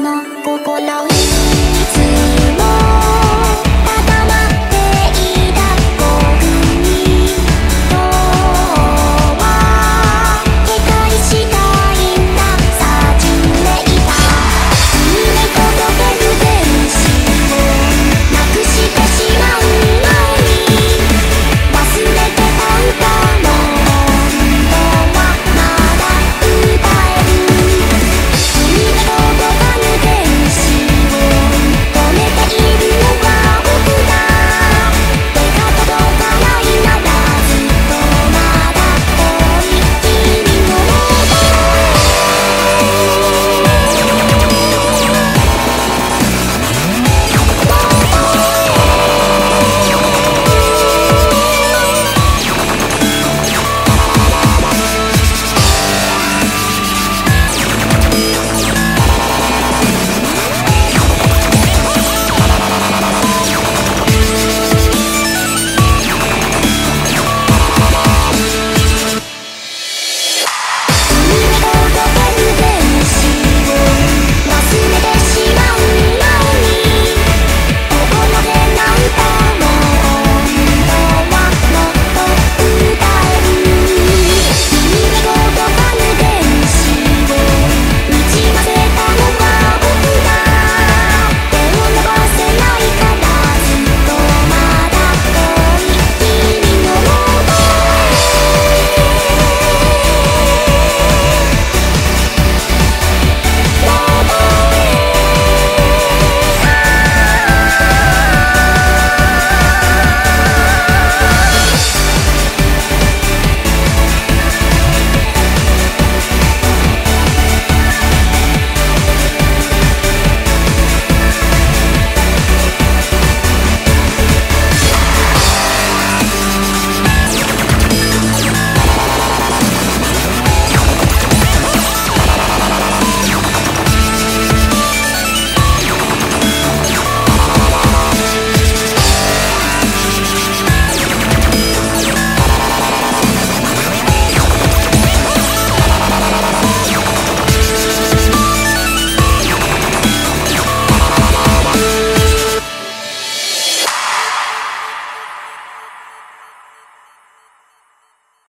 の